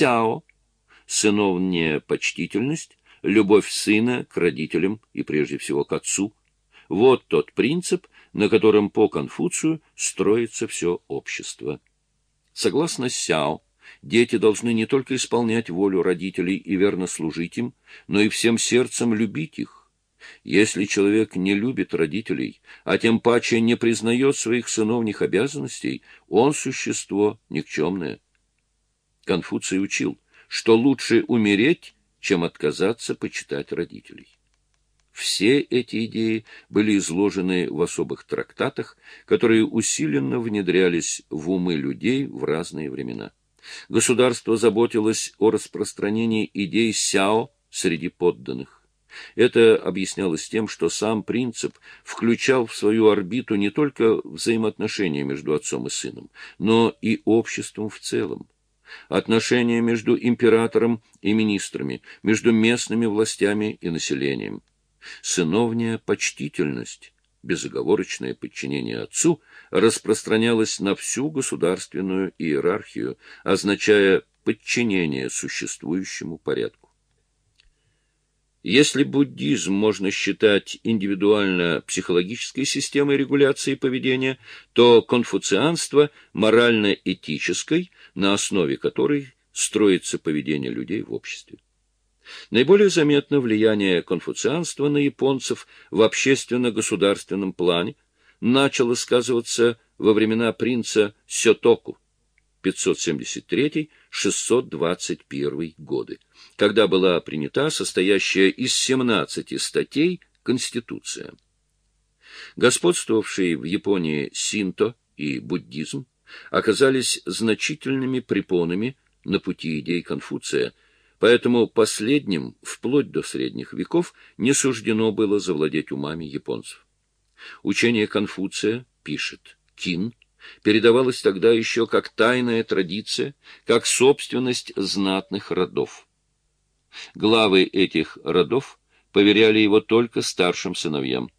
Сяо, сыновняя почтительность, любовь сына к родителям и прежде всего к отцу. Вот тот принцип, на котором по Конфуцию строится все общество. Согласно Сяо, дети должны не только исполнять волю родителей и верно служить им, но и всем сердцем любить их. Если человек не любит родителей, а тем паче не признает своих сыновних обязанностей, он существо никчемное. Конфуций учил, что лучше умереть, чем отказаться почитать родителей. Все эти идеи были изложены в особых трактатах, которые усиленно внедрялись в умы людей в разные времена. Государство заботилось о распространении идей Сяо среди подданных. Это объяснялось тем, что сам принцип включал в свою орбиту не только взаимоотношения между отцом и сыном, но и обществом в целом. Отношения между императором и министрами, между местными властями и населением. Сыновняя почтительность, безоговорочное подчинение отцу распространялось на всю государственную иерархию, означая подчинение существующему порядку. Если буддизм можно считать индивидуально-психологической системой регуляции поведения, то конфуцианство – морально-этической, на основе которой строится поведение людей в обществе. Наиболее заметно влияние конфуцианства на японцев в общественно-государственном плане начало сказываться во времена принца Сётоку 573-621 годы, когда была принята состоящая из 17 статей Конституция. Господствовавшие в Японии синто и буддизм оказались значительными препонами на пути идей Конфуция – Поэтому последним, вплоть до средних веков, не суждено было завладеть умами японцев. Учение Конфуция, пишет Кин, передавалось тогда еще как тайная традиция, как собственность знатных родов. Главы этих родов поверяли его только старшим сыновьям.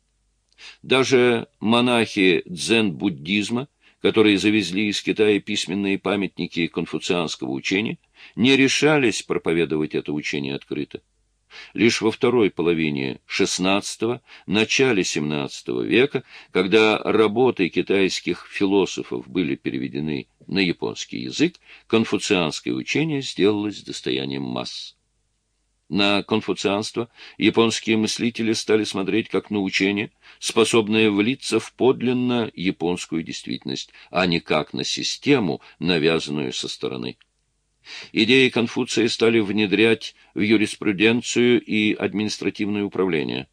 Даже монахи дзен-буддизма, которые завезли из Китая письменные памятники конфуцианского учения, не решались проповедовать это учение открыто. Лишь во второй половине XVI – начале XVII века, когда работы китайских философов были переведены на японский язык, конфуцианское учение сделалось достоянием масс. На конфуцианство японские мыслители стали смотреть как на учение, способное влиться в подлинно японскую действительность, а не как на систему, навязанную со стороны. Идеи Конфуция стали внедрять в юриспруденцию и административное управление.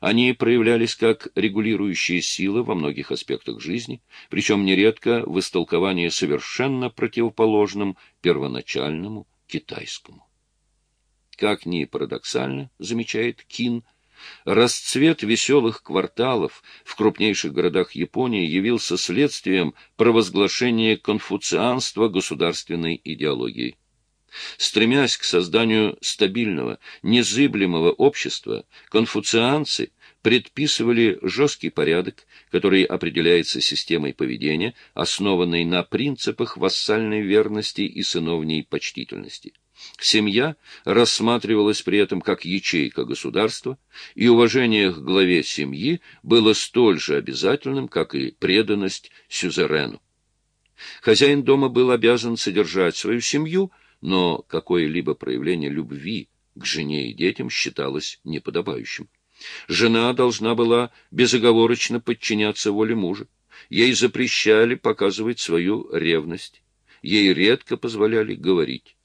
Они проявлялись как регулирующие силы во многих аспектах жизни, причем нередко в истолковании совершенно противоположном первоначальному китайскому. Как ни парадоксально, замечает Кин, расцвет веселых кварталов в крупнейших городах Японии явился следствием провозглашения конфуцианства государственной идеологией. Стремясь к созданию стабильного, незыблемого общества, конфуцианцы предписывали жесткий порядок, который определяется системой поведения, основанной на принципах вассальной верности и сыновней почтительности. Семья рассматривалась при этом как ячейка государства, и уважение к главе семьи было столь же обязательным, как и преданность сюзерену. Хозяин дома был обязан содержать свою семью, но какое-либо проявление любви к жене и детям считалось неподобающим. Жена должна была безоговорочно подчиняться воле мужа. Ей запрещали показывать свою ревность. Ей редко позволяли говорить.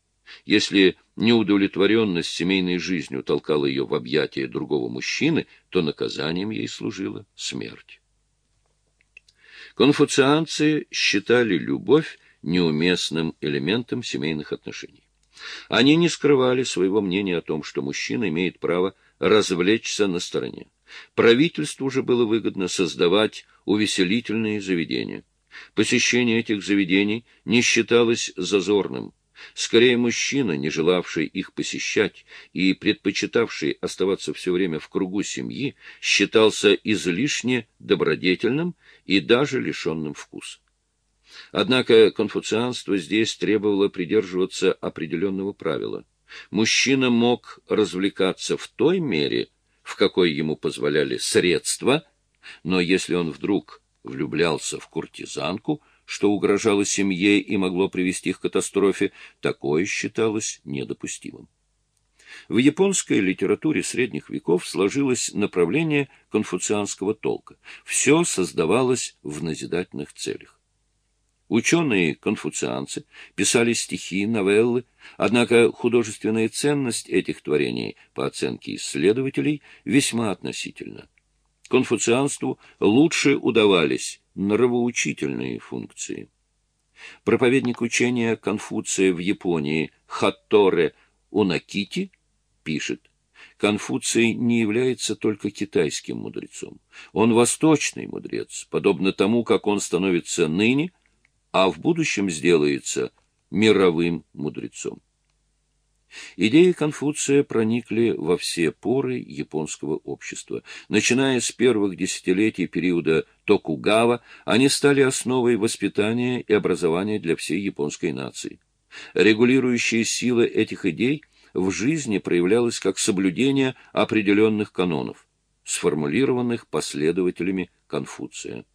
Если неудовлетворенность семейной жизнью толкала ее в объятия другого мужчины, то наказанием ей служила смерть. Конфуцианцы считали любовь неуместным элементом семейных отношений. Они не скрывали своего мнения о том, что мужчина имеет право развлечься на стороне. Правительству же было выгодно создавать увеселительные заведения. Посещение этих заведений не считалось зазорным. Скорее, мужчина, не желавший их посещать и предпочитавший оставаться все время в кругу семьи, считался излишне добродетельным и даже лишенным вкуса. Однако конфуцианство здесь требовало придерживаться определенного правила. Мужчина мог развлекаться в той мере, в какой ему позволяли средства, но если он вдруг влюблялся в куртизанку, что угрожало семье и могло привести к катастрофе, такое считалось недопустимым. В японской литературе средних веков сложилось направление конфуцианского толка. Все создавалось в назидательных целях. Ученые-конфуцианцы писали стихи, новеллы, однако художественная ценность этих творений, по оценке исследователей, весьма относительна. Конфуцианству лучше удавались нравоучительные функции. Проповедник учения Конфуция в Японии Хатторе Унакити пишет, Конфуций не является только китайским мудрецом. Он восточный мудрец, подобно тому, как он становится ныне, а в будущем сделается мировым мудрецом. Идеи Конфуция проникли во все поры японского общества. Начиная с первых десятилетий периода Токугава, они стали основой воспитания и образования для всей японской нации. Регулирующая сила этих идей в жизни проявлялась как соблюдение определенных канонов, сформулированных последователями Конфуция.